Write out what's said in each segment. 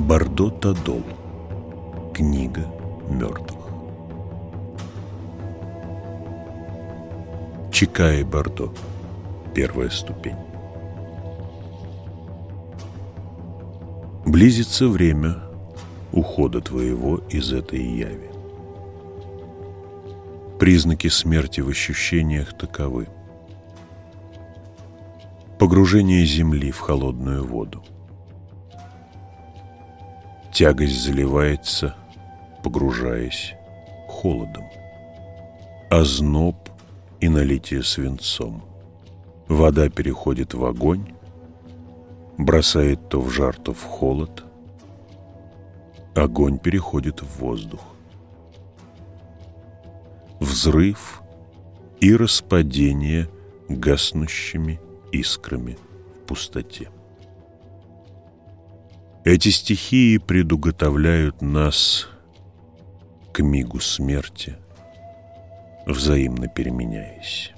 Бордо Тадол. Книга мертвых. Чика и Бордо. Первая ступень. Близится время ухода твоего из этой яви. Признаки смерти в ощущениях таковы. Погружение земли в холодную воду. Тягость заливается, погружаясь холодом. Озноб и налитие свинцом. Вода переходит в огонь, бросает то в жар, то в холод. Огонь переходит в воздух. Взрыв и распадение гаснущими искрами в пустоте. Эти стихии предуготовляют нас к мигу смерти, взаимно переменяясь.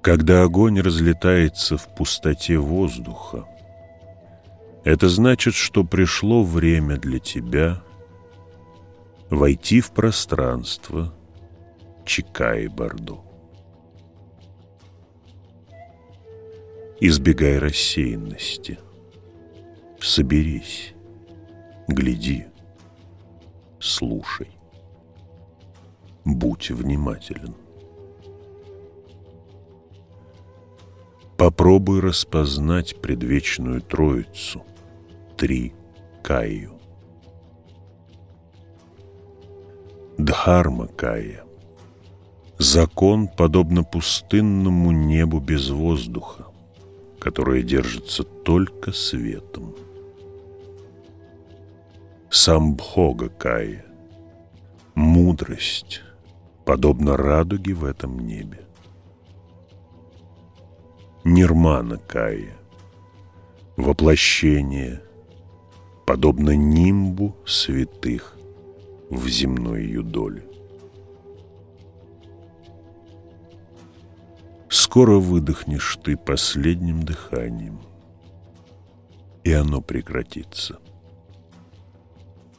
Когда огонь разлетается в пустоте воздуха, это значит, что пришло время для тебя войти в пространство Чика и Бордо. Избегай рассеянности. Соберись, гляди, слушай. Будь внимателен. Попробуй распознать предвечную Троицу, три Каю. Дхарма Кая. Закон, подобно пустынному небу без воздуха, которое держится только светом. Самбхога Кая. Мудрость, подобно радуге в этом небе. Нирмана Кая, воплощение, подобно нимбу святых в земной ее доле. Скоро выдохнешь ты последним дыханием, и оно прекратится.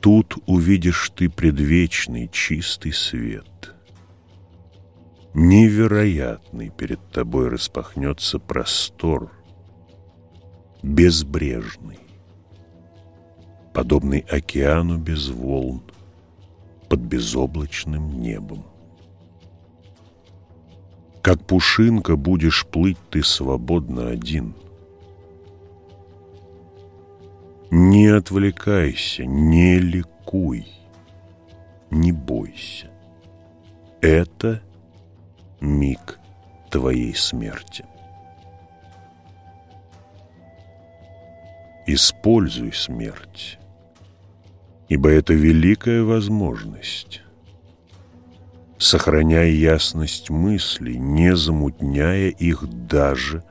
Тут увидишь ты предвечный чистый свет — невероятный перед тобой распахнется простор, безбрежный, подобный океану без волн под безоблачным небом. Как пушинка будешь плыть ты свободно один. Не отвлекайся, не ликуй, не бойся. Это — миг твоей смерти. Используй смерть, ибо это великая возможность. Сохраняй ясность мыслей, не замутняя их даже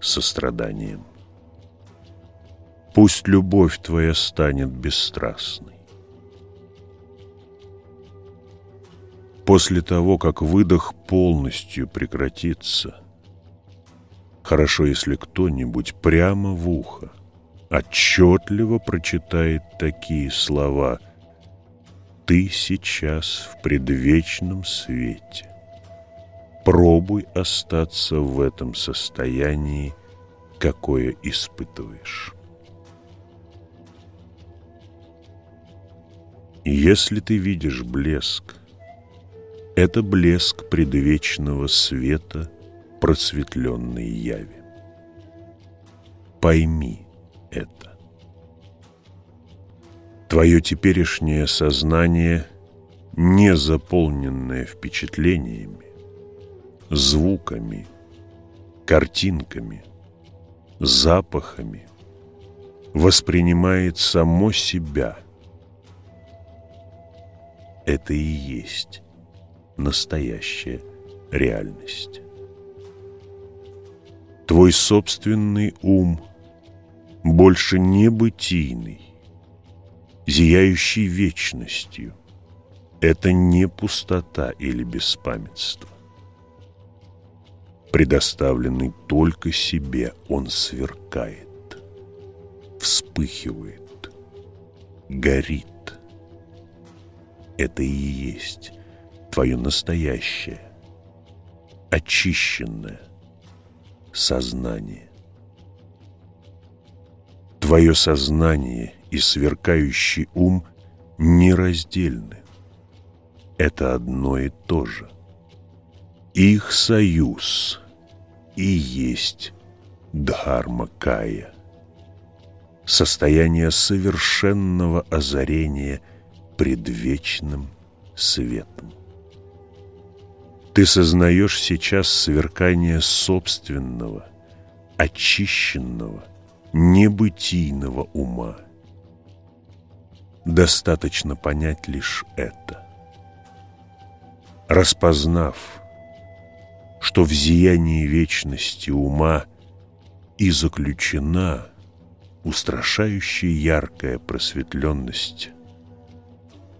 состраданием. Пусть любовь твоя станет бесстрастной. После того, как выдох полностью прекратится, хорошо, если кто-нибудь прямо в ухо отчетливо прочитает такие слова «Ты сейчас в предвечном свете». Пробуй остаться в этом состоянии, какое испытываешь. Если ты видишь блеск, это блеск предвечного света просветленной яви. Пойми это. Твое теперешнее сознание, не заполненное впечатлениями, звуками, картинками, запахами, воспринимает само себя. Это и есть настоящая реальность. Твой собственный ум больше не бытийный, зияющий вечностью. Это не пустота или беспамятство. Предоставленный только себе, он сверкает. вспыхивает, горит. Это и есть твое настоящее, очищенное сознание. Твое сознание и сверкающий ум нераздельны. Это одно и то же. Их союз и есть Дхарма Кая. Состояние совершенного озарения предвечным светом. Ты сознаешь сейчас сверкание собственного, очищенного, небытийного ума. Достаточно понять лишь это. Распознав, что в зиянии вечности ума и заключена устрашающая яркая просветленность,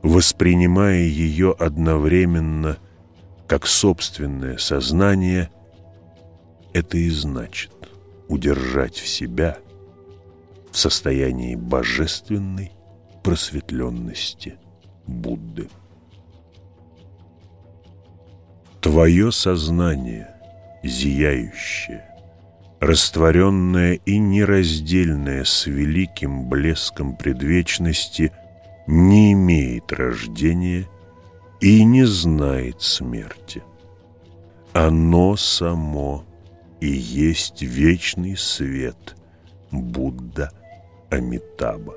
воспринимая ее одновременно как собственное сознание, это и значит удержать в себя в состоянии божественной просветленности Будды. Твое сознание, зияющее, растворенное и нераздельное с великим блеском предвечности, не имеет рождения и не знает смерти. Оно само и есть вечный свет Будда Амитаба.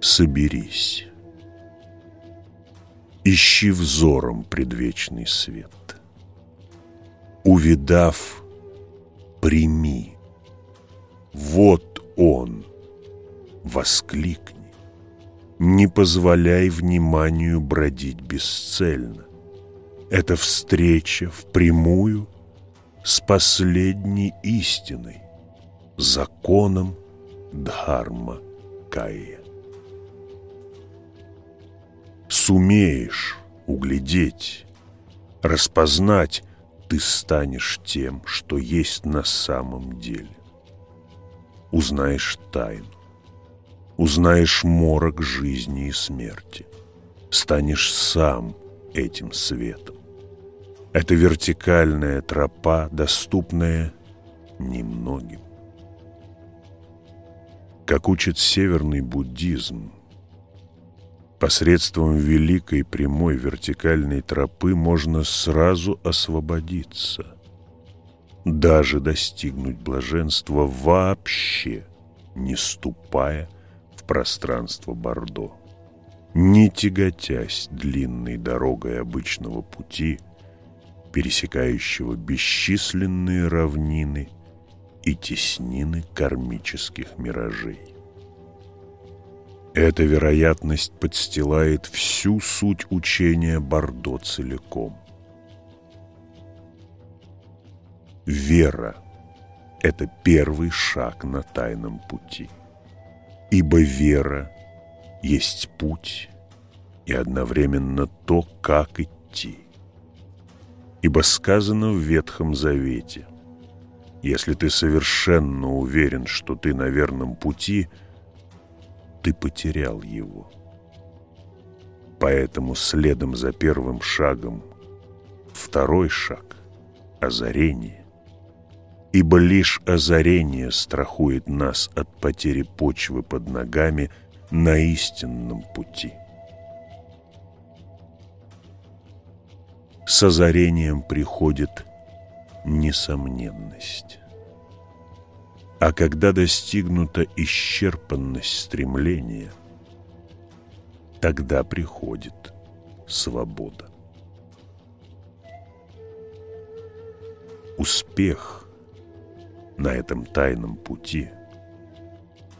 Соберись. Ищи взором предвечный свет. Увидав, прими. Вот он, воскликни. Не позволяй вниманию бродить бесцельно. Это встреча впрямую с последней истиной, законом Дхарма Кая сумеешь углядеть, распознать, ты станешь тем, что есть на самом деле. Узнаешь тайну, узнаешь морок жизни и смерти, станешь сам этим светом. Это вертикальная тропа, доступная немногим. Как учит северный буддизм, Посредством великой прямой вертикальной тропы можно сразу освободиться, даже достигнуть блаженства вообще, не ступая пространство Бордо, не тяготясь длинной дорогой обычного пути, пересекающего бесчисленные равнины и теснины кармических миражей. Эта вероятность подстилает всю суть учения Бордо целиком. Вера – это первый шаг на тайном пути. Ибо вера есть путь и одновременно то, как идти. Ибо сказано в Ветхом Завете, если ты совершенно уверен, что ты на верном пути – ты потерял его. Поэтому следом за первым шагом второй шаг – озарение. Ибо лишь озарение страхует нас от потери почвы под ногами на истинном пути. С озарением приходит несомненность. А когда достигнута исчерпанность стремления, тогда приходит свобода. Успех на этом тайном пути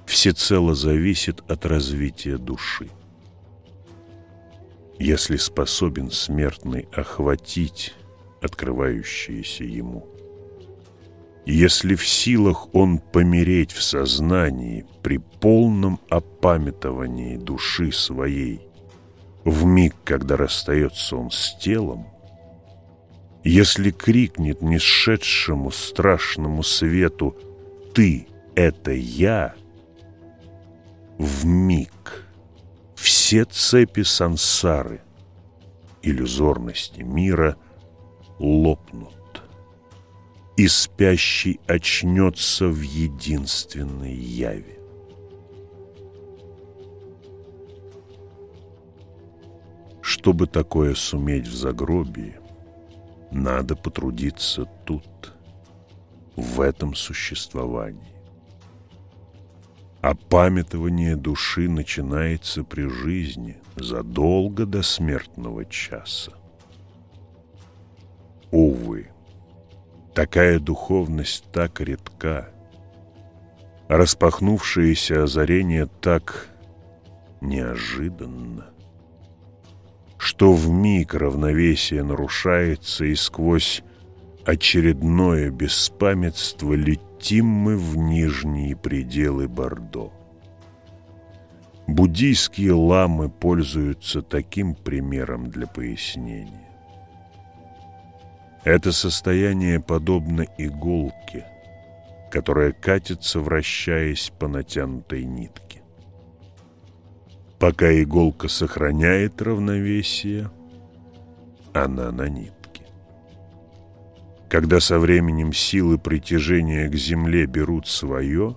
всецело зависит от развития души. Если способен смертный охватить открывающееся ему – если в силах он помереть в сознании при полном опамятовании души своей, в миг, когда расстается он с телом, если крикнет несшедшему страшному свету «Ты это «я» в миг все цепи сансары, иллюзорности мира лопнут, и спящий очнется в единственной яве. Чтобы такое суметь в загробии, надо потрудиться тут, в этом существовании. А памятование души начинается при жизни задолго до смертного часа. Увы, такая духовность так редка, распахнувшееся озарение так неожиданно, что в миг равновесие нарушается и сквозь очередное беспамятство летим мы в нижние пределы Бордо. Буддийские ламы пользуются таким примером для пояснения. Это состояние подобно иголке, которая катится, вращаясь по натянутой нитке. Пока иголка сохраняет равновесие, она на нитке. Когда со временем силы притяжения к земле берут свое,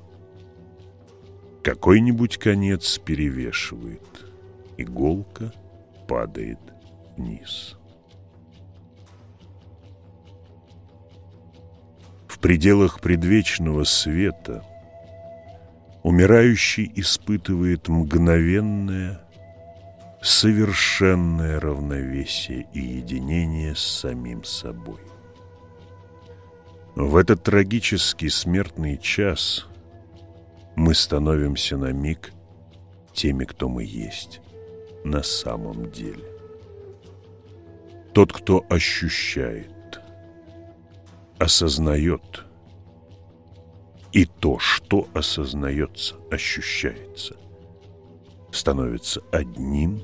какой-нибудь конец перевешивает, иголка падает вниз. В пределах предвечного света умирающий испытывает мгновенное, совершенное равновесие и единение с самим собой. В этот трагический смертный час мы становимся на миг теми, кто мы есть на самом деле. Тот, кто ощущает, осознает, и то, что осознается, ощущается, становится одним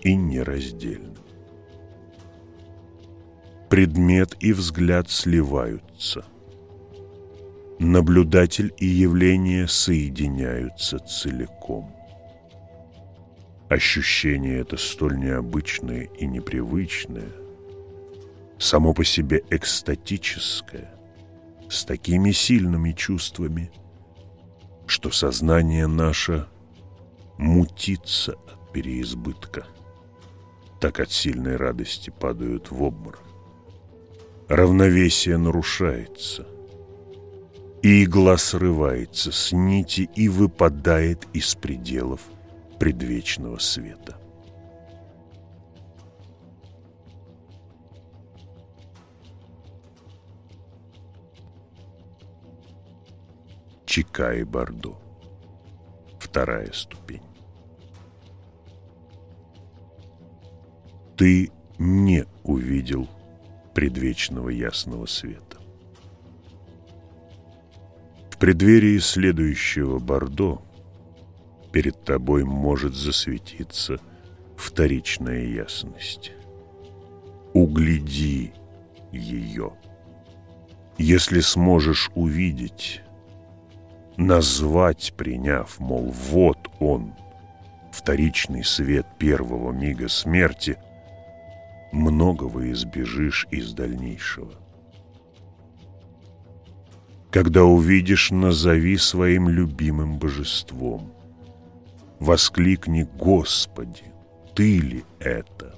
и нераздельным предмет и взгляд сливаются. Наблюдатель и явление соединяются целиком. Ощущение это столь необычное и непривычное, само по себе экстатическое, с такими сильными чувствами, что сознание наше мутится от переизбытка, так от сильной радости падают в обморок равновесие нарушается. И игла срывается с нити и выпадает из пределов предвечного света. Чика и Бордо. Вторая ступень. Ты не увидел предвечного ясного света. В преддверии следующего Бордо перед тобой может засветиться вторичная ясность. Угляди ее. Если сможешь увидеть, назвать, приняв, мол, вот он, вторичный свет первого мига смерти, многого избежишь из дальнейшего. Когда увидишь, назови своим любимым божеством. Воскликни «Господи, Ты ли это?»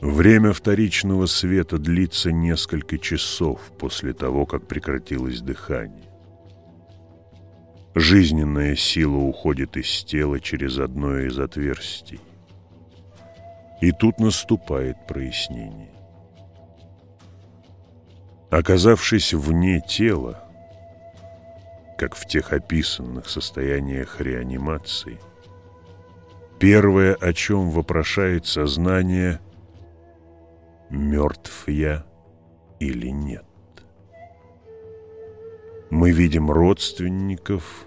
Время вторичного света длится несколько часов после того, как прекратилось дыхание. Жизненная сила уходит из тела через одно из отверстий. И тут наступает прояснение. Оказавшись вне тела, как в тех описанных состояниях реанимации, первое, о чем вопрошает сознание, мертв я или нет. Мы видим родственников,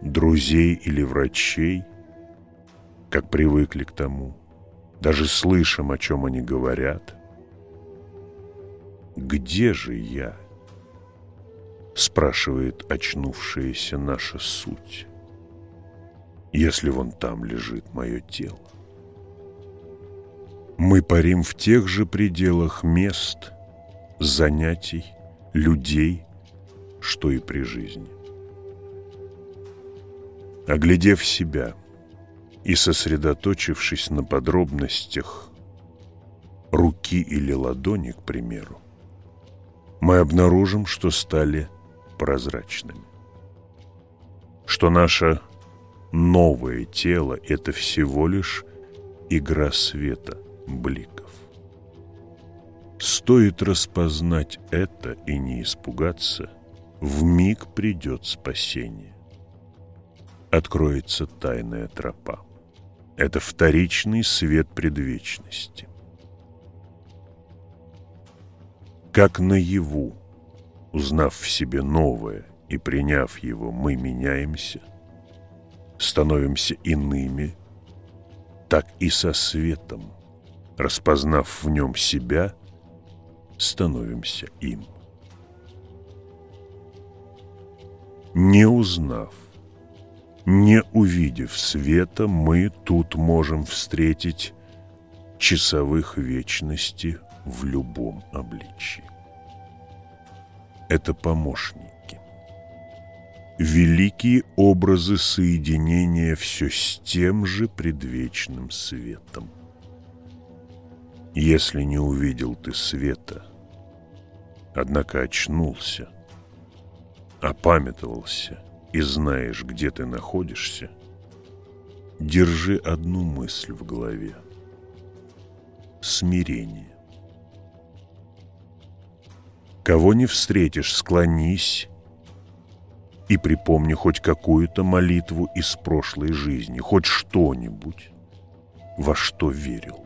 друзей или врачей, как привыкли к тому – даже слышим, о чем они говорят. Где же я? спрашивает очнувшаяся наша суть, если вон там лежит мое тело. Мы парим в тех же пределах мест, занятий, людей, что и при жизни. Оглядев себя и сосредоточившись на подробностях руки или ладони, к примеру, мы обнаружим, что стали прозрачными. Что наше новое тело – это всего лишь игра света, бликов. Стоит распознать это и не испугаться, в миг придет спасение. Откроется тайная тропа. Это вторичный свет предвечности. Как наяву, узнав в себе новое и приняв его, мы меняемся, становимся иными, так и со светом, распознав в нем себя, становимся им. Не узнав, не увидев света, мы тут можем встретить часовых вечности в любом обличии. Это помощники. Великие образы соединения все с тем же предвечным светом. Если не увидел ты света, однако очнулся, опамятовался и знаешь, где ты находишься, держи одну мысль в голове – смирение. Кого не встретишь, склонись и припомни хоть какую-то молитву из прошлой жизни, хоть что-нибудь, во что верил.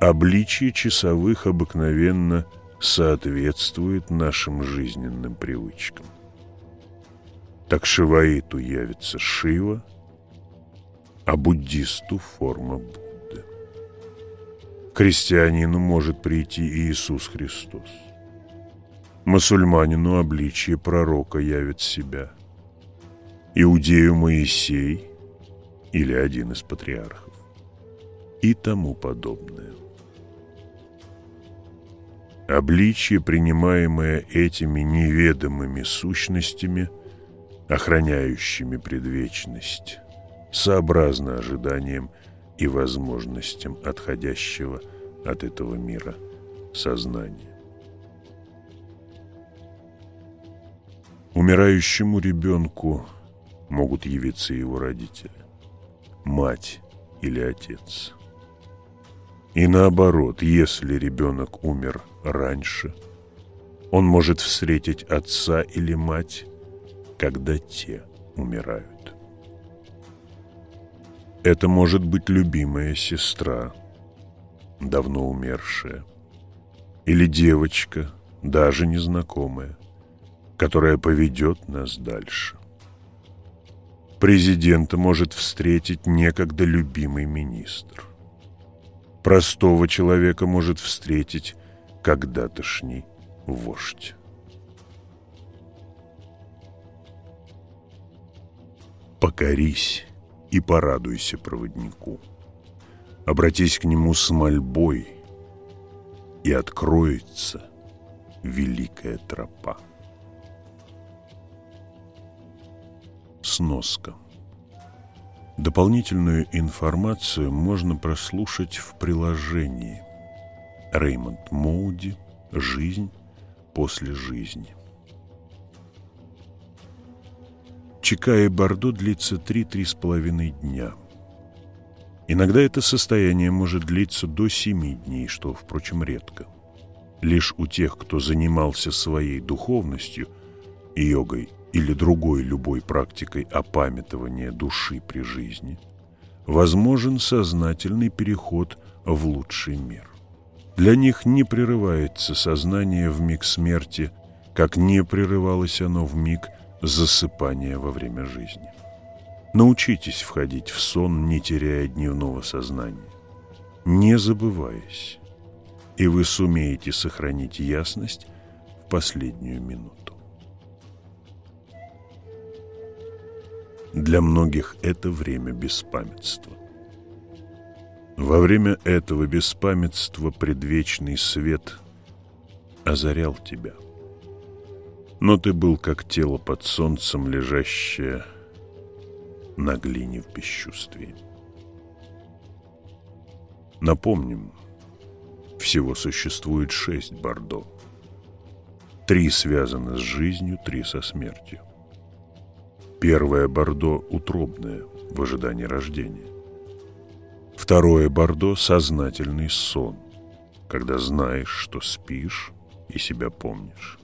Обличие часовых обыкновенно соответствует нашим жизненным привычкам. Так Шиваиту явится Шива, а буддисту форма Будды. Христианину может прийти Иисус Христос. Мусульманину обличие пророка явит себя. Иудею Моисей или один из патриархов. И тому подобное. Обличие, принимаемое этими неведомыми сущностями, охраняющими предвечность, сообразно ожиданиям и возможностям отходящего от этого мира сознания. Умирающему ребенку могут явиться его родители, мать или отец. И наоборот, если ребенок умер раньше, он может встретить отца или мать, когда те умирают. Это может быть любимая сестра, давно умершая, или девочка, даже незнакомая, которая поведет нас дальше. Президента может встретить некогда любимый министр. Простого человека может встретить когда-тошний вождь. Покорись и порадуйся проводнику. Обратись к нему с мольбой, и откроется великая тропа. Сноска. Дополнительную информацию можно прослушать в приложении Реймонд Моуди «Жизнь после жизни». Чека и Бордо длится 3-3,5 дня. Иногда это состояние может длиться до 7 дней, что, впрочем, редко. Лишь у тех, кто занимался своей духовностью, йогой или другой любой практикой опамятования души при жизни, возможен сознательный переход в лучший мир. Для них не прерывается сознание в миг смерти, как не прерывалось оно в миг засыпания во время жизни. Научитесь входить в сон, не теряя дневного сознания, не забываясь, и вы сумеете сохранить ясность в последнюю минуту. Для многих это время беспамятства. Во время этого беспамятства предвечный свет озарял тебя. Но ты был как тело под солнцем, лежащее на глине в бесчувствии. Напомним, всего существует шесть бордо. Три связаны с жизнью, три со смертью. Первое бордо утробное, в ожидании рождения. Второе бордо – сознательный сон, когда знаешь, что спишь и себя помнишь.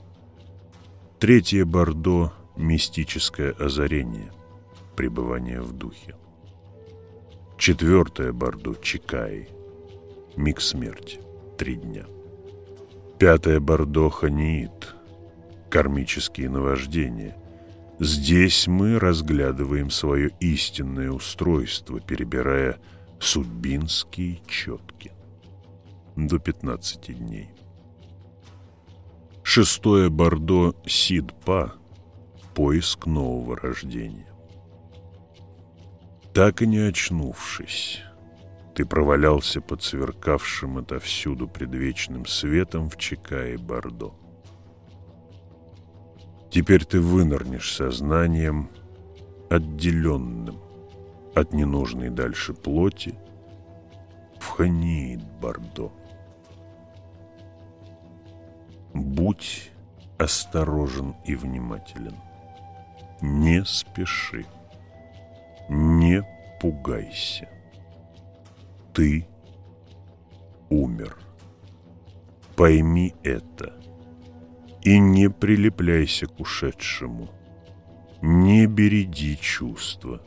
Третье бордо – мистическое озарение, пребывание в духе. Четвертое бордо – чикаи, миг смерти, три дня. Пятое бордо – ханиит, кармические наваждения. Здесь мы разглядываем свое истинное устройство, перебирая – судьбинские четки. До 15 дней. Шестое Бордо Сидпа – поиск нового рождения. Так и не очнувшись, ты провалялся под сверкавшим отовсюду предвечным светом в Чикае Бордо. Теперь ты вынырнешь сознанием, отделенным от ненужной дальше плоти в ханиит Бордо. Будь осторожен и внимателен. Не спеши. Не пугайся. Ты умер. Пойми это. И не прилепляйся к ушедшему. Не береди чувства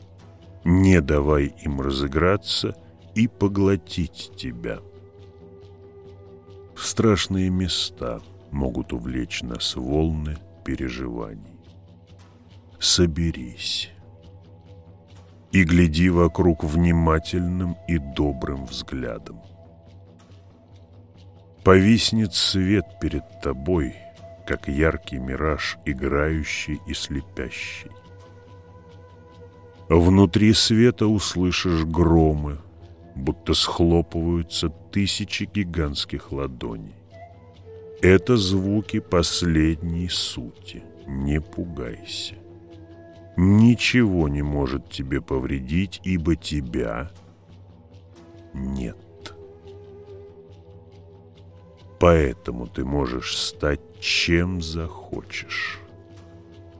не давай им разыграться и поглотить тебя. Страшные места могут увлечь нас волны переживаний. Соберись и гляди вокруг внимательным и добрым взглядом. Повиснет свет перед тобой, как яркий мираж, играющий и слепящий. Внутри света услышишь громы, будто схлопываются тысячи гигантских ладоней. Это звуки последней сути. Не пугайся. Ничего не может тебе повредить, ибо тебя нет. Поэтому ты можешь стать чем захочешь.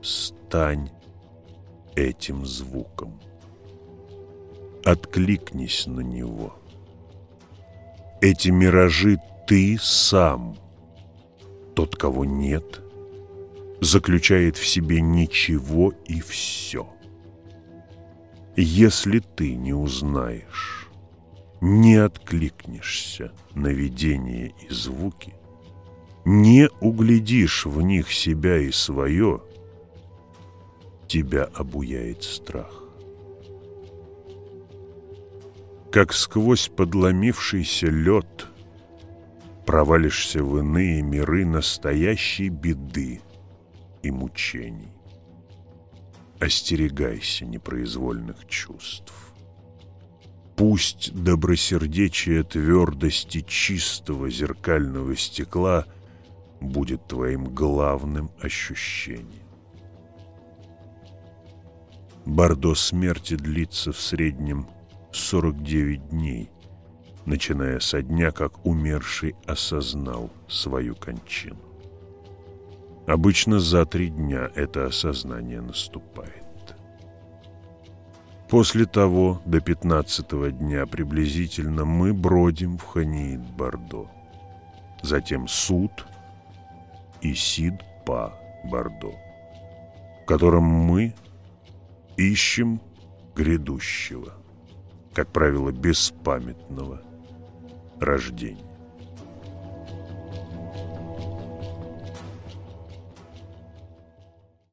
Стань этим звуком. Откликнись на него. Эти миражи ты сам. Тот, кого нет, заключает в себе ничего и все. Если ты не узнаешь, не откликнешься на видение и звуки, не углядишь в них себя и свое – тебя обуяет страх. Как сквозь подломившийся лед провалишься в иные миры настоящей беды и мучений. Остерегайся непроизвольных чувств. Пусть добросердечие твердости чистого зеркального стекла будет твоим главным ощущением. Бордо смерти длится в среднем 49 дней, начиная со дня, как умерший осознал свою кончину. Обычно за три дня это осознание наступает. После того, до пятнадцатого дня приблизительно, мы бродим в Ханиит-Бордо. Затем суд и Сид-Па-Бордо, в котором мы ищем грядущего, как правило, беспамятного рождения.